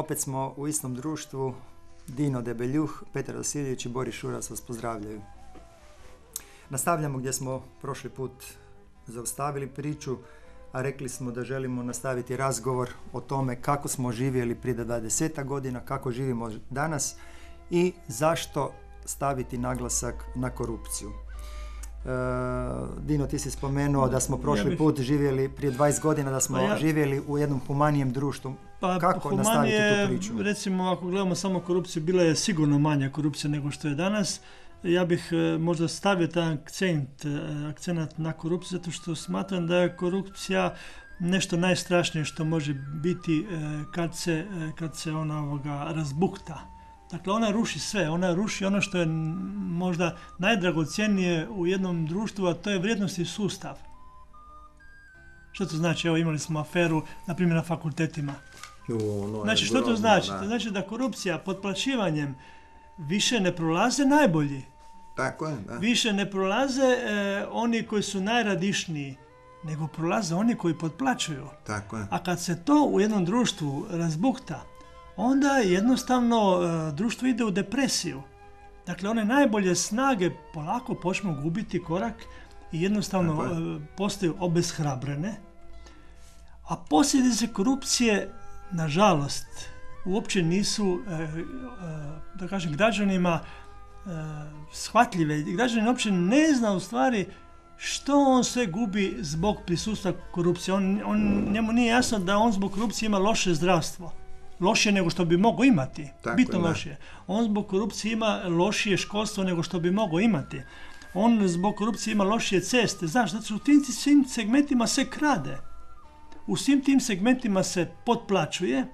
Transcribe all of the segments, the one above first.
Opet smo u istom društvu. Dino Debeljuh, Petar Vasiljević i Boris Šuras vas pozdravljaju. Nastavljamo gdje smo prošli put zaustavili priču, a rekli smo da želimo nastaviti razgovor o tome kako smo živjeli prije 20 godina, kako živimo danas i zašto staviti naglasak na korupciju. E, Dino, ti si spomenuo da smo prošli put živjeli prije 20 godina, da smo Pa ja- živjeli u jednom humanijem društvu. Pa Kako nastaviti humanije, tu priču? Recimo, ako gledamo samo korupciju, bila je sigurno manja korupcija nego što je danas. Ja bih e, možda stavio taj akcent, e, akcenat na korupciju, zato što smatram da je korupcija nešto najstrašnije što može biti kad se, kad se ona ovoga razbukta. Dakle, ona ruši sve, ona ruši ono što je možda najdragocjenije u jednom društvu, a to je vrijednosti sustav. Što to znači? Evo imali smo aferu, na primjer, na fakultetima. U, ono Znači, što to znači? da. To znači da korupcija potplaćivanjem više ne prolaze najbolji. Tako je, da. Više ne prolaze e, oni koji su najradišniji, nego prolaze oni koji potplaćuju. Tako je. A kad se to u jednom društvu razbukta, onda jednostavno e, društvo ide u depresiju. Dakle, one najbolje snage polako počnu gubiti korak i jednostavno Tako je. e, postaju obeshrabrene. A posljedice korupcije, nažalost, uopće nisu, e, da kažem, građanima shvatljive. Građanin uopće ne zna u stvari što on sve gubi zbog prisustva korupcije. On, on, njemu nije jasno da on zbog korupcije ima loše zdravstvo. Lošije nego što bi mogao imati. Tako Bitno je, lošije. On zbog korupcije ima lošije školstvo nego što bi mogao imati. On zbog korupcije ima lošije ceste. Znaš, zato što u tim svim segmentima se krade. U svim tim segmentima se potplaćuje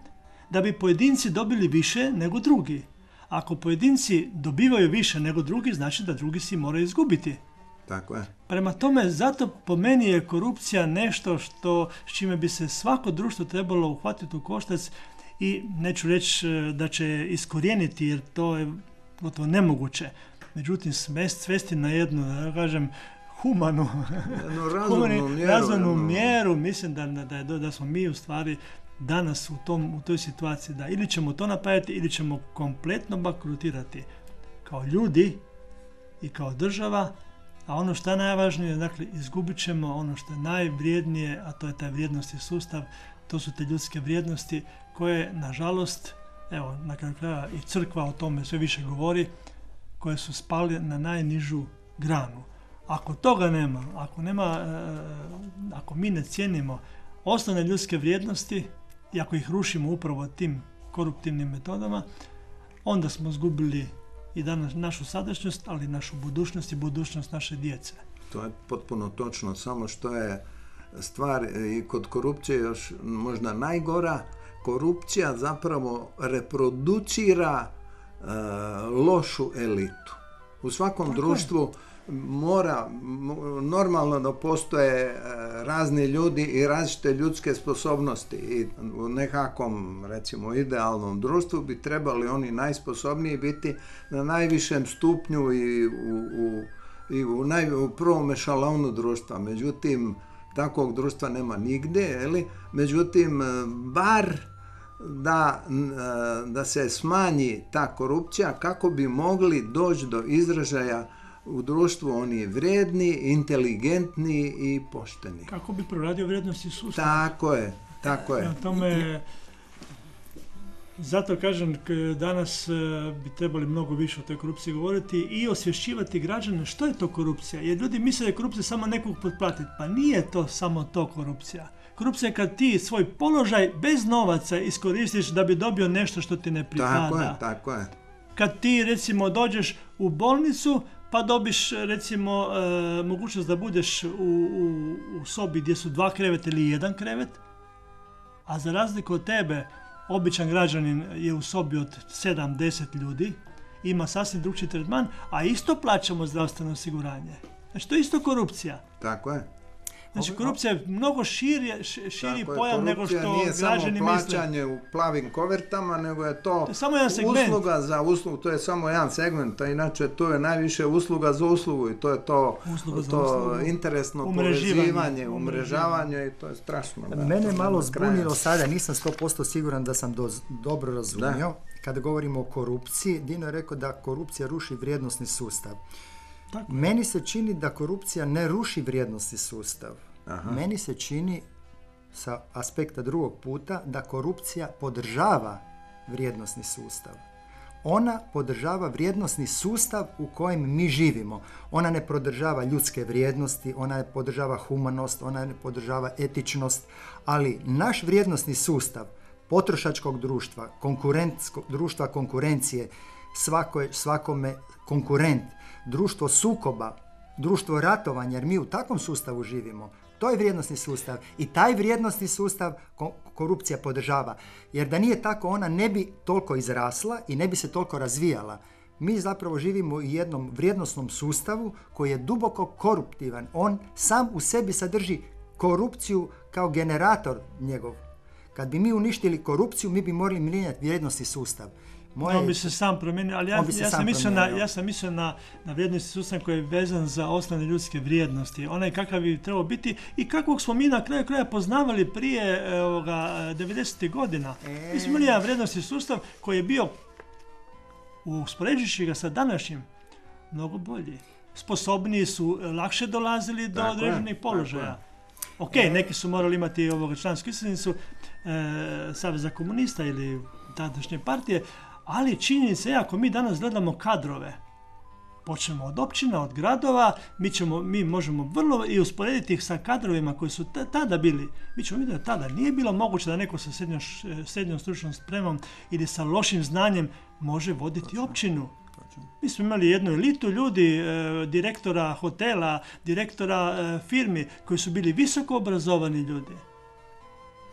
da bi pojedinci dobili više nego drugi. Ako pojedinci dobivaju više nego drugi, znači da drugi si moraju izgubiti. Tako je. Prema tome, zato po meni je korupcija nešto što, s čime bi se svako društvo trebalo uhvatiti u koštac i neću reći e, da će iskorijeniti jer to je gotovo nemoguće. Međutim, svesti na jednu, da kažem, humanu, humani- razumnu mjeru. razumnu jednu- mjeru, mislim da, da, je, da smo mi u stvari danas u, tom, u toj situaciji da ili ćemo to napraviti ili ćemo kompletno bankrutirati kao ljudi i kao država, a ono što je najvažnije, dakle, izgubit ćemo ono što je najvrijednije, a to je taj vrijednosti sustav, to su te ljudske vrijednosti koje, nažalost, evo, na kraju krajeva i crkva o tome sve više govori, koje su spali na najnižu granu. Ako toga nema, ako nema, e, ako mi ne cijenimo osnovne ljudske vrijednosti i ako ih rušimo upravo tim koruptivnim metodama, onda smo izgubili i danas našu sadašnjost, ali našu budućnost i budućnost naše djece. To je potpuno točno, samo što je stvar e, i kod korupcije još možda najgora. Korupcija zapravo reproducira e, lošu elitu. U svakom Tako je. društvu mora m- normalno da postoje e, razni ljudi i različite ljudske sposobnosti i u nekakvom recimo idealnom društvu bi trebali oni najsposobniji biti na najvišem stupnju i u, u i u, naj, u prvom ešalonu društva. Međutim, takvog društva nema nigdje, je li? Međutim, e, bar da, e, da se smanji ta korupcija kako bi mogli doći do izražaja u društvu oni vrijedni, inteligentni i pošteni. Kako bi proradio vrijednosti sustava? Tako je, tako je. Prema tome, zato kažem, danas e, bi trebali mnogo više o toj korupciji govoriti i osvješćivati građane što je to korupcija. Jer ljudi misle da je korupcija samo nekog potplatiti. Pa nije to samo to korupcija. Korupcija je kad ti svoj položaj bez novaca iskoristiš da bi dobio nešto što ti ne pripada. Tako je, tako je. kad ti recimo dođeš u bolnicu pa dobiš recimo e, mogućnost da budeš u, u, u sobi gdje su dva kreveta ili jedan krevet, a za razliku od tebe običan građanin je u sobi od 7-10 ljudi, ima sasvim drugčiji tretman, a isto plaćamo zdravstveno osiguranje. Znači to je isto korupcija. Tako je. Znači korupcija je mnogo širi, širi Tako je, pojam nego korupcija što nije građani samo misle. plaćanje u plavim kovertama, nego je to, To je samo jedan segment. usluga za uslugu, to je samo jedan segment, a inače to je najviše usluga za uslugu i to je to, Usluga to uslugu. interesno Umreživanje, povezivanje, umrežavanje i to je strašno. da, Mene to malo do kraja. zbunilo sada, nisam 100% siguran da sam doz- dobro razumio. Kada govorimo o korupciji, Dino je rekao da korupcija ruši vrijednosni sustav. Tako. Meni se čini da korupcija ne ruši vrijednosni sustav. Aha. Meni se čini sa aspekta drugog puta da korupcija podržava vrijednosni sustav. Ona podržava vrijednosni sustav u kojem mi živimo. Ona ne podržava ljudske vrijednosti, ona ne podržava humanost, ona ne podržava etičnost, ali naš vrijednosni sustav potrošačkog društva, društva konkurencije, svako je svakome konkurent, društvo sukoba, društvo ratovanja, jer mi u takvom sustavu živimo. To je vrijednosni sustav i taj vrijednosni sustav ko- korupcija podržava. Jer da nije tako, ona ne bi toliko izrasla i ne bi se toliko razvijala. Mi zapravo živimo u jednom vrijednosnom sustavu koji je duboko koruptivan. On sam u sebi sadrži korupciju kao generator njegov. Kad bi mi uništili korupciju, mi bi morali mijenjati vrijednosni sustav. Moje... On bi se sam promijenio, ali ja, ja, sam sam mislio na, ja sam mislio na, na vrijednosti sustav koji je vezan za osnovne ljudske vrijednosti. Onaj kakav bi trebao biti i kakvog smo mi na kraju kraja poznavali prije e, ovoga, 90. godina. E. Mi smo imali jedan vrijednosti sustav koji je bio, uspoređujući ga sa današnjim, mnogo bolji. Sposobniji su, e, lakše dolazili do Tako je, određenih tako položaja. je. Ok, neki su morali imati ovoga člansku iskaznicu e, Saveza komunista ili tadašnje partije, ali činjenica je ako mi danas gledamo kadrove, počnemo od općina, od gradova, mi, ćemo, mi možemo vrlo i usporediti ih sa kadrovima koji su ta- tada bili. Mi ćemo vidjeti da tada nije bilo moguće da neko sa srednjom, srednjom stručnom spremom ili sa lošim znanjem može voditi općinu. Mi smo imali jednu elitu ljudi, e, direktora hotela, direktora e, firmi koji su bili visoko obrazovani ljudi.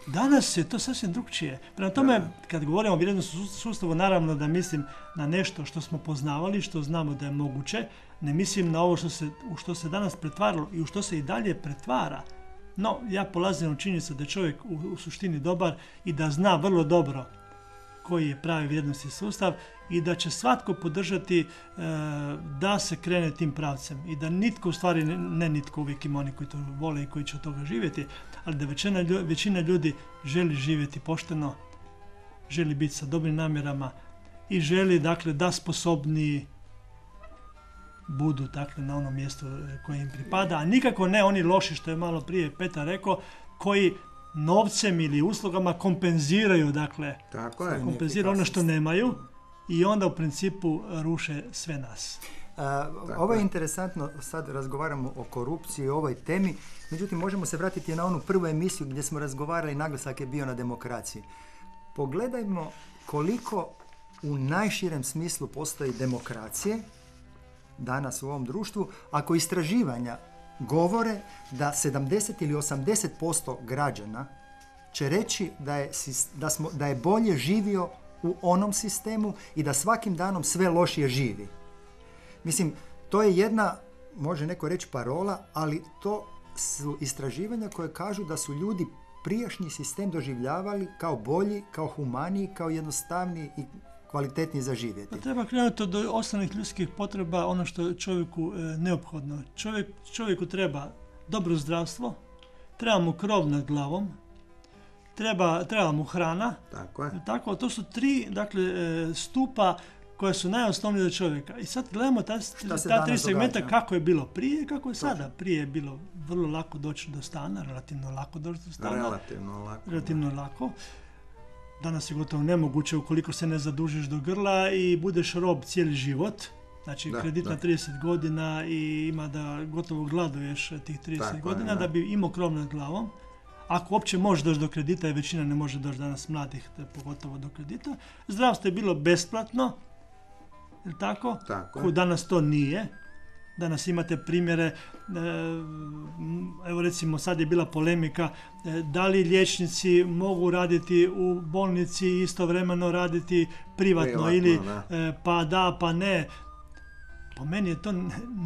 Danas je to sasvim drugčije. Prema tome, kad govorimo o vrijednosnom sus- sustavu, naravno da mislim na nešto što smo poznavali, što znamo da je moguće. Ne mislim na ovo što se, u što se danas pretvaralo i u što se i dalje pretvara. No, ja polazim od činjenice da je čovjek u, u suštini dobar i da zna vrlo dobro koji je pravi vrijednosni sustav i da će svatko podržati e, da se krene tim pravcem i da nitko u stvari, ne, nitko, uvijek ima oni koji to vole i koji će od toga živjeti, ali da većina, većina ljudi želi živjeti pošteno, želi biti sa dobrim namjerama i želi dakle da sposobniji budu dakle na onom mjestu e, koje im pripada, a nikako ne oni loši što je malo prije Petar rekao, koji novcem ili uslugama kompenziraju dakle Tako je. kompenzira ono što nemaju i onda u principu ruše sve nas. A, ovo je interesantno, sad razgovaramo o korupciji, o ovoj temi, međutim možemo se vratiti na onu prvu emisiju gdje smo razgovarali, naglasak je bio na demokraciji. Pogledajmo koliko u najširem smislu postoji demokracije danas u ovom društvu, ako istraživanja govore da 70 ili 80% građana će reći da je, da, smo, da je bolje živio u onom sistemu i da svakim danom sve lošije živi. Mislim, to je jedna, može neko reći parola, ali to su istraživanja koje kažu da su ljudi prijašnji sistem doživljavali kao bolji, kao humaniji, kao jednostavniji i kvalitetniji za živjeti. Pa treba krenuti od osnovnih ljudskih potreba, ono što je čovjeku e, neophodno. Čovjek, čovjeku treba dobro zdravstvo, treba mu krov nad glavom, treba, treba mu hrana. Tako je. Tako, to su tri dakle, e, stupa koja su najosnovnije za čovjeka. I sad gledamo ta, ta tri segmenta događa? kako je bilo prije i kako je sada. Prije je bilo vrlo lako doći do stana, relativno lako doći do stana. Relativno lako. relativno lako. Danas je gotovo nemoguće ukoliko se ne zadužiš do grla i budeš rob cijeli život. Znači Da, kredit na da. 30 godina i ima da gotovo gladuješ tih 30 Tako je, godina da. da bi imao krov nad glavom. Ako uopće možeš doći do kredita i većina ne može doći danas mladih pogotovo do kredita. Zdravstvo je bilo besplatno, je tako? Tako Ko je. danas to nije. Danas imate primjere, e, evo recimo sad je bila polemika, e, da li liječnici mogu raditi u bolnici i istovremeno raditi privatno, ili e, pa da, pa ne. Po meni je to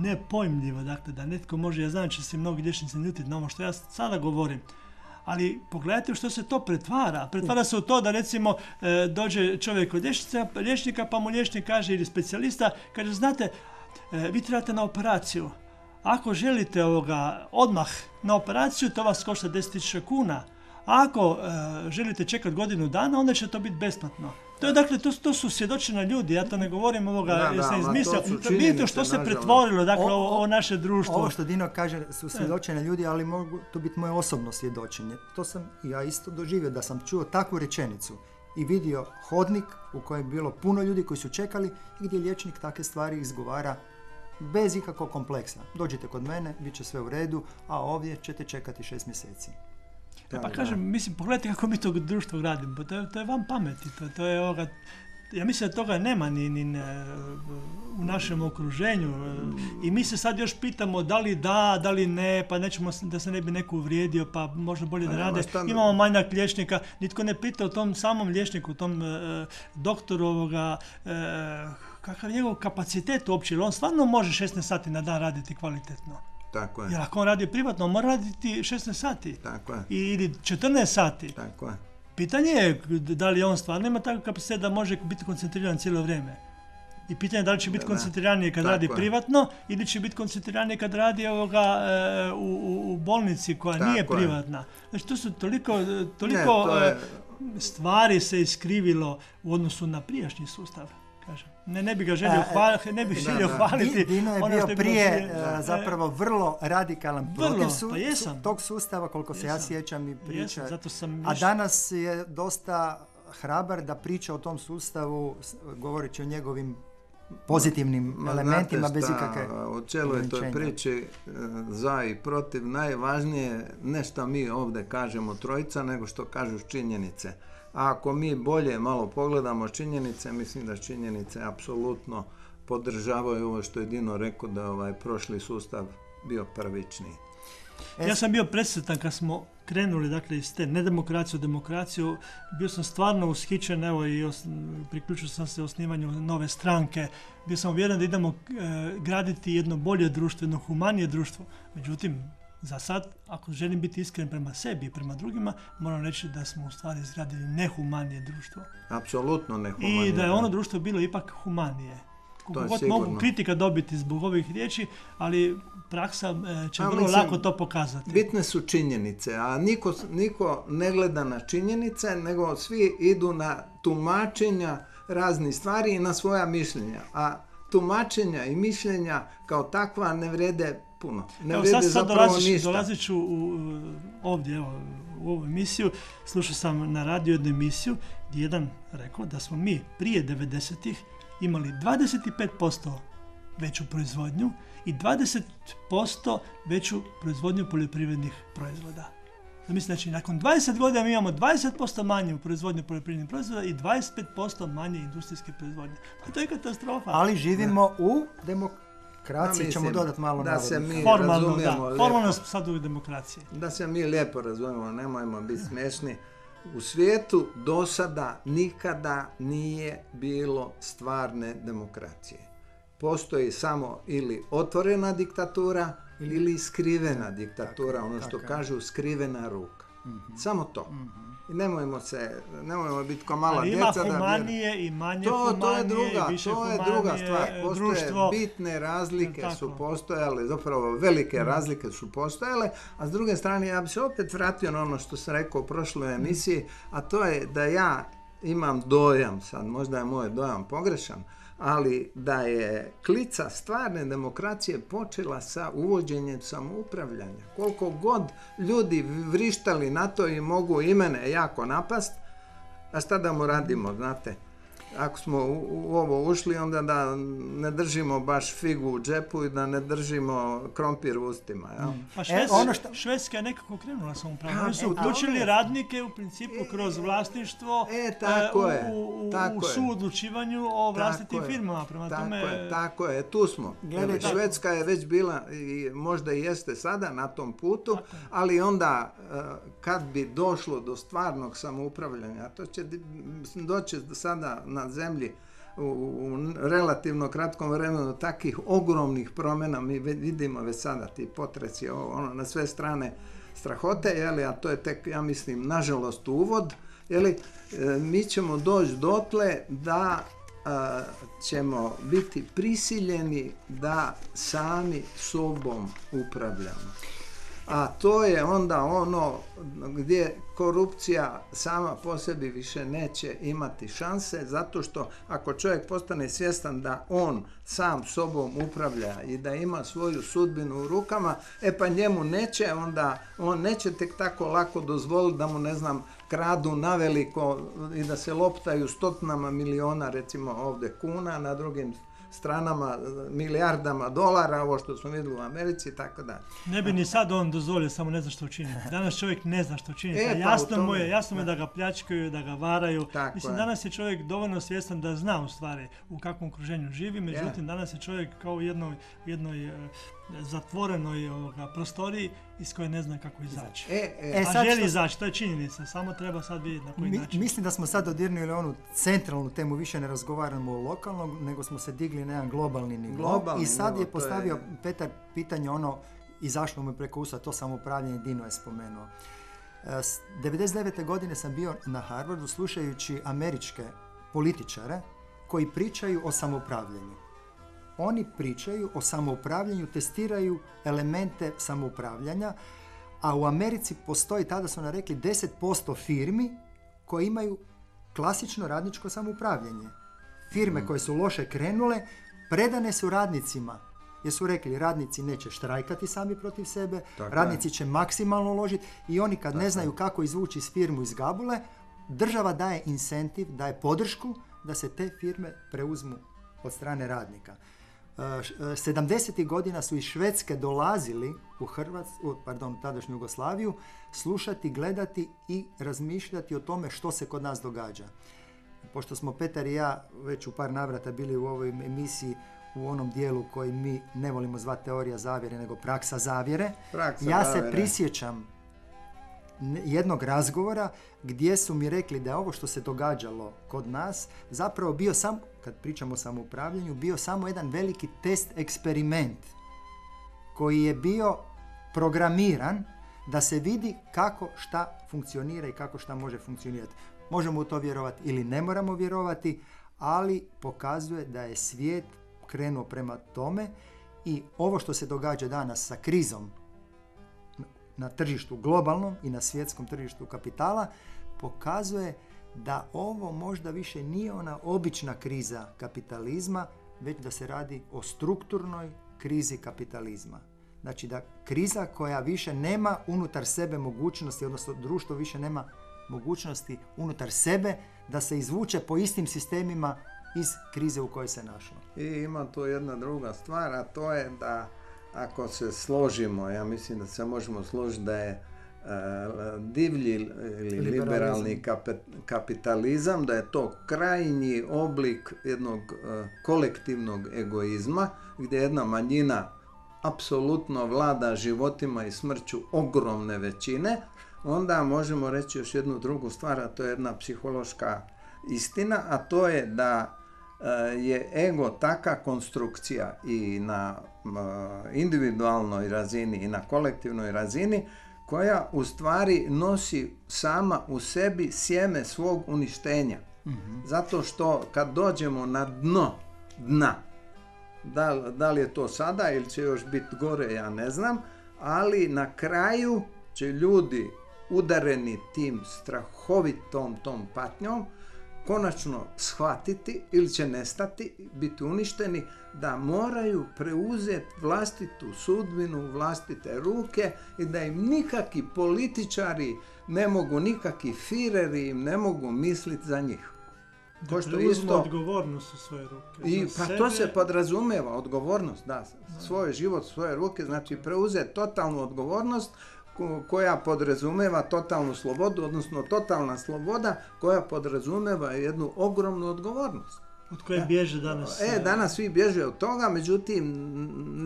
nepojmljivo, dakle, da netko može, ja znam da će se mnogi liječnici ljutiti na ovo što ja sada govorim, ali pogledajte što se to pretvara. Pretvara se u to da recimo dođe čovjek od liječnika pa mu liječnik kaže ili specijalista, kaže znate, E, vi trebate na operaciju. Ako želite ovoga odmah na operaciju, to vas košta 10.000 kuna. Ako e, želite čekati godinu dana, onda će to biti besplatno. To je dakle, to, to su svjedočena ljudi, ja to ne govorim ovoga, da, ja sam izmislio. Vidite što se pretvorilo, dakle, o, naše društvo. Ovo što Dino kaže su svjedočene ljudi, ali mogu to biti moje osobno svjedočenje. To sam ja isto doživio, da sam čuo takvu rečenicu i vidio hodnik u kojem je bilo puno ljudi koji su čekali i gdje liječnik takve stvari izgovara bez ikakvog kompleksa. Dođite kod mene, bit će sve u redu, a ovdje ćete čekati šest mjeseci. pa kažem, mislim, pogledajte kako mi to društvo radimo, to je, to je vam pameti, to, to je ovoga, ja mislim da toga nema ni, ni u našem okruženju i mi se sad još pitamo da li da, da li ne, pa nećemo da se ne bi neko uvrijedio, pa možda bolje da pa rade. Imamo manjak liječnika, nitko ne pita o tom samom liječniku, tom e, doktoru ovoga, e, kakav je njegov kapacitet uopće, on stvarno može 16 sati na dan raditi kvalitetno. Tako je. Jer ako on radi privatno, on mora raditi 16 sati. Tako je. Ili 14 sati. Tako je. Pitanje je da li on stvarno ima takav kapacitet da može biti koncentriran cijelo vrijeme. I pitanje je da li će biti koncentriraniji kad radi privatno ili će biti koncentriraniji kad radi ovoga e, u, u, bolnici koja nije privatna. Znači to su toliko, toliko e, stvari se iskrivilo u odnosu na prijašnji sustav. Kažem. Ne, ne bi ga želio, hvaliti, ne bi želio hvaliti. Dino je ono bio prije, e, zapravo vrlo radikalan protiv pa tog sustava, koliko se ja sjećam i priča. zato sam A danas je dosta hrabar da priča o tom sustavu, govoreći o njegovim pozitivnim elementima bez ikakve u cijeloj toj priči e, za i protiv najvažnije ne što mi ovdje kažemo trojica nego što kažu činjenice a ako mi bolje malo pogledamo činjenice, mislim da činjenice apsolutno podržavaju ovo što je Dino rekao da ovaj prošli sustav bio prvičniji. Ja sam bio presretan kad smo krenuli dakle iz te nedemokracije u demokraciju, bio sam stvarno ushićen evo i priključio sam se osnivanju nove stranke, bio sam uvjeren da idemo e, graditi jedno bolje društvo, jedno humanije društvo. Međutim, za sad, ako želim biti iskren prema sebi i prema drugima, moram reći da smo u stvari izgradili nehumanije društvo. Apsolutno nehumanije. I da je ono društvo bilo ipak humanije. Kako god mogu kritika dobiti zbog ovih riječi, ali praksa e, će vrlo lako to pokazati. Bitne su činjenice, a niko, niko ne gleda na činjenice, nego svi idu na tumačenja raznih stvari i na svoja mišljenja. A tumačenja i mišljenja kao takva ne vrede puno. Ne evo, sad, sad dolazit ću u, ovdje evo, u ovu emisiju. Slušao sam na radio jednu emisiju gdje jedan rekao da smo mi prije 90-ih imali 25% veću proizvodnju i 20% veću proizvodnju poljoprivrednih proizvoda. Mislim, znači, nakon 20 godina mi imamo 20% manje u proizvodnju poljoprivrednih proizvoda i 25% manje industrijske proizvodnje. Pa to je katastrofa. Ali živimo u demokraciji demokraciji ćemo dodati malo da se mi Formalno, da. Formalno sad u demokraciji. Da se mi lijepo razumijemo, nemojmo biti smiješni. U svijetu do sada nikada nije bilo stvarne demokracije. Postoji samo ili otvorena diktatura ili skrivena diktatura, ono što kažu skrivena ruka. Mhm. Samo to. I nemojmo se, nemojmo biti kao mala Ali djeca. Ima humanije i manje to, humanije to je druga, i više To je druga stvar. Postoje društvo. bitne razlike su postojale, zapravo velike mm. razlike su postojale, a s druge strane ja bi se opet vratio na ono što sam rekao u prošloj emisiji, a to je da ja imam dojam, sad možda je moj dojam pogrešan, ali da je klica stvarne demokracije počela sa uvođenjem samoupravljanja. Koliko god ljudi vrištali na to i mogu imene jako napast, a šta da mu radimo, znate? Ako smo u, ovo ušli, onda da ne držimo baš figu u džepu i da ne držimo krompir u ustima. Ja? Mm. Pa e, ono Švedska je nekako krenula samoupravno. Oni su uključili radnike u principu e, kroz vlasništvo e, tako je, u, tako u suodlučivanju o vlastitim firmama. Prema tako tome... je, tako je, tu smo. Gledajte, Švedska je već bila i možda i jeste sada na tom putu, ali onda kad bi došlo do stvarnog samoupravljanja, to će doći sada na zemlji u, relativno kratkom vremenu takvih ogromnih promjena mi vidimo već sada ti potreci ono, na sve strane strahote, jeli, a to je tek, ja mislim, nažalost uvod, jeli, e, mi ćemo doći dotle da ćemo biti prisiljeni da sami sobom upravljamo. A to je onda ono gdje korupcija sama po sebi više neće imati šanse zato što ako čovjek postane svjestan da on sam sobom upravlja i da ima svoju sudbinu u rukama, e pa njemu neće onda, on neće tek tako lako dozvoliti da mu ne znam kradu naveliko i da se loptaju stotinama miliona recimo ovdje kuna na drugim stranama, milijardama dolara, ovo što smo vidjeli u Americi i tako da. Ne bi ni sad on dozvolio, samo ne zna što učini. Danas čovjek ne zna što učini. E, pa jasno mu je, jasno je da ga pljačkaju, da ga varaju. Mislim, danas je čovjek dovoljno svjestan da zna u stvari u kakvom okruženju živi, međutim, danas je čovjek kao u jednoj, jednoj e, zatvorenoj ovoga, prostoriji iz koje ne zna kako izaći. E, e, A želi izaći, to je činjenica, samo treba sad vidjeti na koji način. Mislim da smo sad dodirnuli onu centralnu temu, više ne razgovaramo o lokalnom, nego smo se digli na jedan globalni nivo. I sad je postavio Petar pitanje ono, izašlo mu preko usta, to samoupravljanje Dino je spomenuo. 99. E, godine sam bio na Harvardu slušajući američke političare koji pričaju o samoupravljanju oni pričaju o samoupravljanju, testiraju elemente samoupravljanja, a u Americi postoji, tada su nam rekli, 10% firmi koje imaju klasično radničko samoupravljanje. Firme koje su loše krenule, predane su radnicima jer su rekli radnici neće štrajkati sami protiv sebe, radnici će maksimalno uložiti i oni kad ne znaju kako izvući s firmu iz gabule, država daje incentiv, daje podršku da se te firme preuzmu od strane radnika. 70. godina su iz Švedske dolazili u Hrvatsku, pardon, tadašnju Jugoslaviju, slušati, gledati i razmišljati o tome što se kod nas događa. Pošto smo Petar i ja već u par navrata bili u ovoj emisiji u onom dijelu koji mi ne volimo zvati teorija zavjere, nego praksa zavjere, ja se prisjećam jednog razgovora gdje su mi rekli da je ovo što se događalo kod nas zapravo bio sam, kad pričamo o samoupravljanju, bio samo jedan veliki test eksperiment koji je bio programiran da se vidi kako šta funkcionira i kako šta može funkcionirati. Možemo u to vjerovati ili ne moramo vjerovati, ali pokazuje da je svijet krenuo prema tome i ovo što se događa danas sa krizom na tržištu globalnom i na svjetskom tržištu kapitala pokazuje da ovo možda više nije ona obična kriza kapitalizma, već da se radi o strukturnoj krizi kapitalizma. Znači da kriza koja više nema unutar sebe mogućnosti, odnosno društvo više nema mogućnosti unutar sebe da se izvuče po istim sistemima iz krize u kojoj se našlo. I ima tu jedna druga stvar, a to je da ako se složimo, ja mislim da se možemo složiti da je divlji ili liberalni kapitalizam, da je to krajnji oblik jednog e, kolektivnog egoizma, gdje jedna manjina apsolutno vlada životima i smrću ogromne većine, onda možemo reći još jednu drugu stvar, a to je jedna psihološka istina, a to je da e, je ego taka konstrukcija i na individualnoj razini i na kolektivnoj razini koja u stvari nosi sama u sebi sjeme svog uništenja. Mhm. Zato što kad dođemo na dno dna, da, da li je to sada ili će još biti gore, ja ne znam, ali na kraju će ljudi udareni tim strahovitom tom patnjom konačno shvatiti ili će nestati, biti uništeni, da moraju preuzeti vlastitu sudbinu, vlastite ruke i da im nikakvi političari ne mogu, nikakvi fireri im ne mogu misliti za njih. Ko što isto... odgovornost u svoje ruke. I, pa to se podrazumeva, odgovornost, da, svoj život, svoje ruke, znači preuzeti totalnu odgovornost koja podrazumeva totalnu slobodu, odnosno totalna sloboda koja podrazumeva jednu ogromnu odgovornost. Od koje bježe danas. E, danas svi bježe od toga, međutim,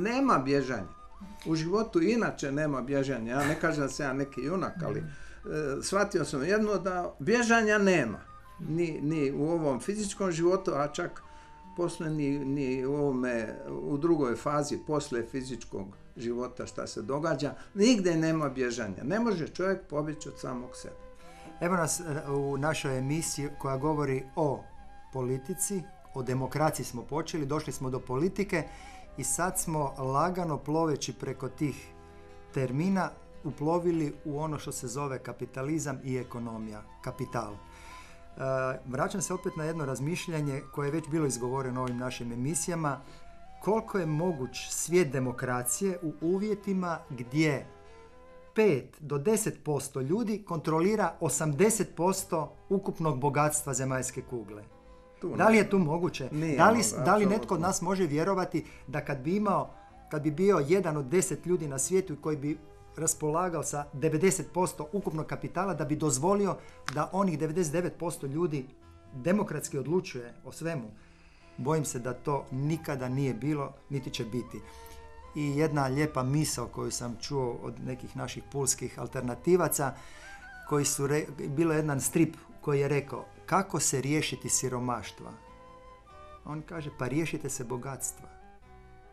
nema bježanja. U životu inače nema bježanja. Ja ne kažem da sam ja neki junak, ali e, shvatio sam jedno da bježanja nema. Ni, ni u ovom fizičkom životu, a čak poslije ni, ni u ovome, u drugoj fazi, poslije fizičkog života šta se događa, nigdje nema bježanja. Ne može čovjek pobjeći od samog sebe. Evo nas e, u našoj emisiji koja govori o politici, o demokraciji smo počeli, došli smo do politike i sad smo lagano ploveći preko tih termina uplovili u ono što se zove kapitalizam i ekonomija, kapital. E, vraćam se opet na jedno razmišljanje koje je već bilo izgovoreno ovim našim emisijama, koliko je moguć svijet demokracije u uvjetima gdje 5 do 10% ljudi kontrolira 80% ukupnog bogatstva zemaljske kugle. Tu Da li je tu moguće? Nije da li, mogu, da li netko od nas može vjerovati da kad bi imao, kad bi bio jedan od 10 ljudi na svijetu koji bi raspolagao sa 90% ukupnog kapitala, da bi dozvolio da onih 99% ljudi demokratski odlučuje o svemu. Bojim se da to nikada nije bilo, niti će biti. I jedna lijepa misao koju sam čuo od nekih naših pulskih alternativaca, koji su, re, bilo je jedan strip koji je rekao kako se riješiti siromaštva. On kaže pa riješite se bogatstva.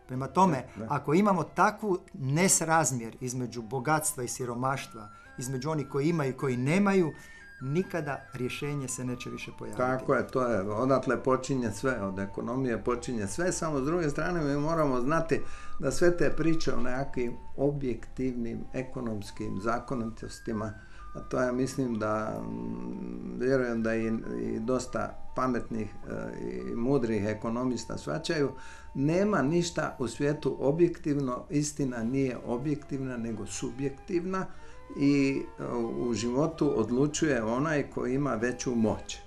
Prema tome, da. ako imamo takvu nesrazmjer između bogatstva i siromaštva, između onih koji imaju i koji nemaju, nikada rješenje se neće više pojaviti. Tako je, to je, odatle počinje sve, od ekonomije počinje sve, samo s druge strane mi moramo znati da sve te priče o nekakvim objektivnim ekonomskim zakonitostima, a to ja mislim da, mm, vjerujem da i, i dosta pametnih e, i mudrih ekonomista svačaju, nema ništa u svijetu objektivno, istina nije objektivna nego subjektivna i e, u životu odlučuje onaj koji ima veću moć.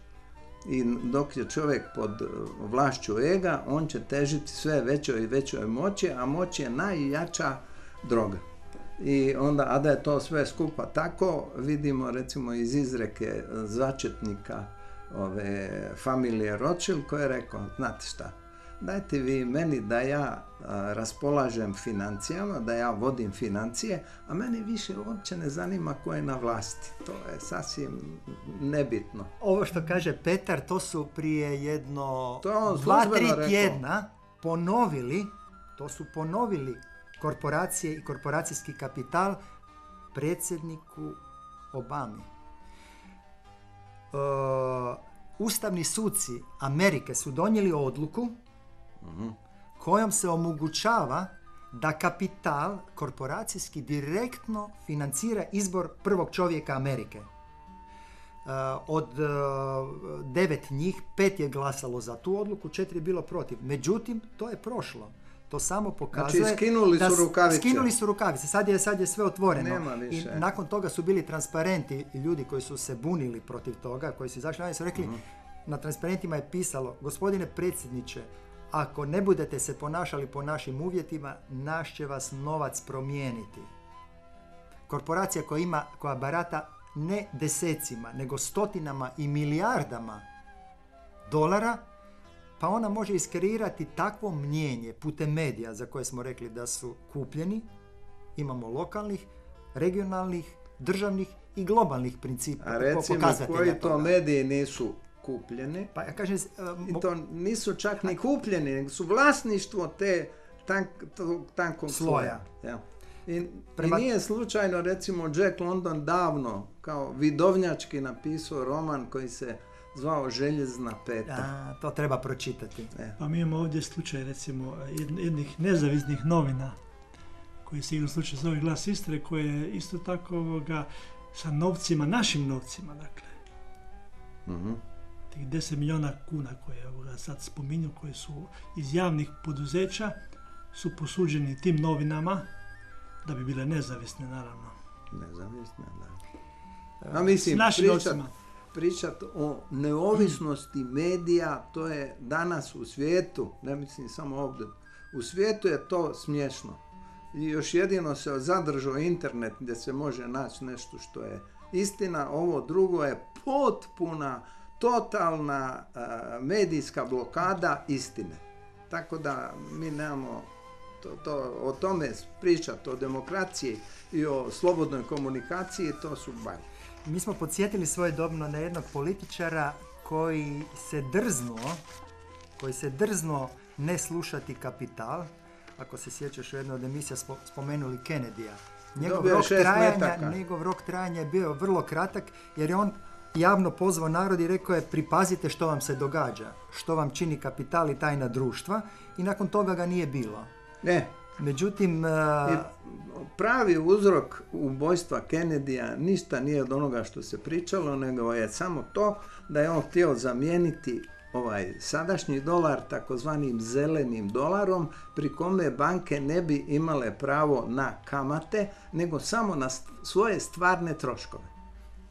I dok je čovjek pod e, vlašću ega, on će težiti sve većoj i većoj moći, a moć je najjača droga. I onda, a da je to sve skupa tako, vidimo recimo iz izreke začetnika ove familije Rothschild koji je rekao, znate šta, dajte vi meni da ja a, raspolažem financijama, da ja vodim financije, a mene više uopće ne zanima ko je na vlasti. To je sasvim nebitno. Ovo što kaže Petar, to su prije jedno To je on dva, tri rekao. tjedna ponovili, to su ponovili korporacije i korporacijski kapital predsjedniku Obami. E, ustavni suci Amerike su donijeli odluku kojom se omogućava da kapital korporacijski direktno financira izbor prvog čovjeka Amerike. E, od e, devet njih, pet je glasalo za tu odluku, četiri je bilo protiv. Međutim, to je prošlo. To samo pokazuje... Znači, skinuli da su rukavice. Skinuli su rukavice. Sad je, sad je sve otvoreno. Nema više. I nakon toga su bili transparenti i ljudi koji su se bunili protiv toga, koji su izašli, oni su rekli, Mhm. na transparentima je pisalo, gospodine predsjedniče, ako ne budete se ponašali po našim uvjetima, naš će vas novac promijeniti. Korporacija koja ima, koja barata ne desecima, nego stotinama i milijardama dolara, pa ona može iskreirati takvo mnjenje putem medija za koje smo rekli da su kupljeni. Imamo lokalnih, regionalnih, državnih i globalnih principa. A recimo koji to mediji nisu kupljeni, Pa ja kažem, e, i to nisu čak ni kupljeni, nego su vlasništvo te tank, tog tankog sloja. Sloja. Ja. I, Prema- I nije slučajno recimo Jack London davno kao vidovnjački napisao roman koji se zvao Željezna peta. a, to treba pročitati. E, Pa mi imamo ovdje slučaj recimo jed- jednih nezavisnih novina koji se igru slučaj zove Glas Istre koje je isto tako ovoga, sa novcima, našim novcima dakle. mhm. Tih 10 milijuna kuna koje ovoga, sad spominju, koje su iz javnih poduzeća su posuđeni tim novinama da bi bile nezavisne naravno. Nezavisna, da. A mislim, pričat, pričati o neovisnosti medija, to je danas u svijetu, ne mislim samo ovdje, u svijetu je to smiješno. I još jedino se zadržao internet gdje se može naći nešto što je istina, ovo drugo je potpuna, totalna medijska blokada istine. Tako da mi nemamo to, to, o tome pričati, o demokraciji i o slobodnoj komunikaciji, to su bajke. Mi smo podsjetili svojedobno na jednog političara koji se drznuo, koji se drznuo ne slušati kapital. Ako se sjećaš u jednoj od emisija spomenuli Kennedyja. Njegov rok, trajanja, njegov rok trajanja je bio vrlo kratak jer je on javno pozvao narod i rekao je pripazite što vam se događa, što vam čini kapital i tajna društva i nakon toga ga nije bilo. Ne. Međutim... pravi uzrok ubojstva Kennedyja ništa nije od onoga što se pričalo, nego je samo to da je on htio zamijeniti ovaj sadašnji dolar takozvanim zelenim dolarom pri kome banke ne bi imale pravo na kamate nego samo na svoje stvarne troškove.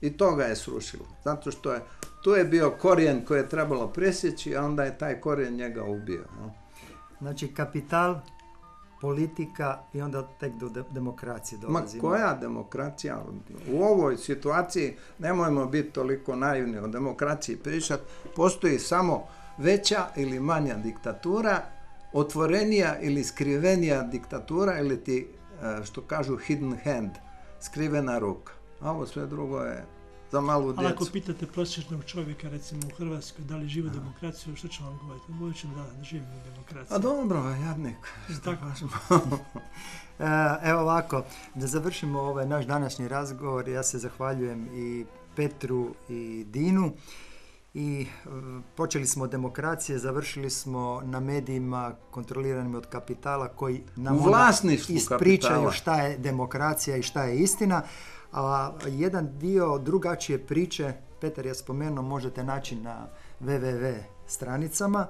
I to ga je srušilo. Zato što je, tu je bio korijen koji je trebalo presjeći, a onda je taj korijen njega ubio. Znači kapital, politika i onda tek do demokracije dolazimo. Ma koja demokracija? U ovoj situaciji nemojmo biti toliko naivni o demokraciji pričati. Postoji samo veća ili manja diktatura, otvorenija ili skrivenija diktatura ili ti, e, što kažu hidden hand, skrivena ruka. A ovo sve drugo je za malu djecu. Ali ako pitate prosječnog čovjeka, recimo u Hrvatskoj, da li živi demokraciju, što će vam govoriti? Govorit će da, da živimo u demokraciji. A dobro, jadnik. Tako. E, evo ovako, da završimo ovaj naš današnji razgovor, ja se zahvaljujem i Petru i Dinu i e, počeli smo od demokracije, završili smo na medijima kontroliranim od kapitala koji nam u ispričaju šta je demokracija i šta je istina. A jedan dio drugačije priče, Petar je spomenuo, možete naći na www stranicama.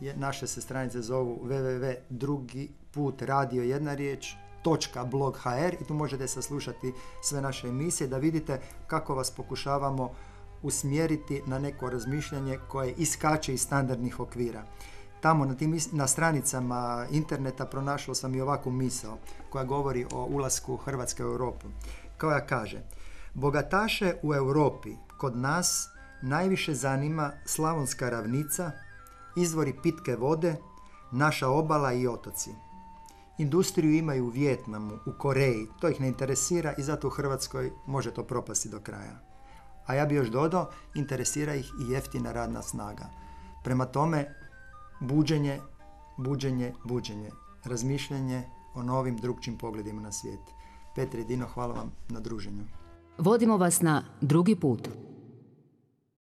Naše se stranice zovu www drugi put radio jedna riječ i tu možete saslušati sve naše emisije da vidite kako vas pokušavamo usmjeriti na neko razmišljanje koje iskače iz standardnih okvira. Tamo na, tim, na stranicama interneta pronašao sam i ovakvu misao koja govori o ulasku Hrvatske u Europu koja kaže Bogataše u Europi kod nas najviše zanima Slavonska ravnica, izvori pitke vode, naša obala i otoci. Industriju imaju u Vijetnamu, u Koreji, to ih ne interesira i zato u Hrvatskoj može to propasti do kraja. A ja bi još dodao, interesira ih i jeftina radna snaga. Prema tome, buđenje, buđenje, buđenje, razmišljanje o novim drugčim pogledima na svijet. Petri Dino, hvala vam na druženju. Vodimo vas na drugi put.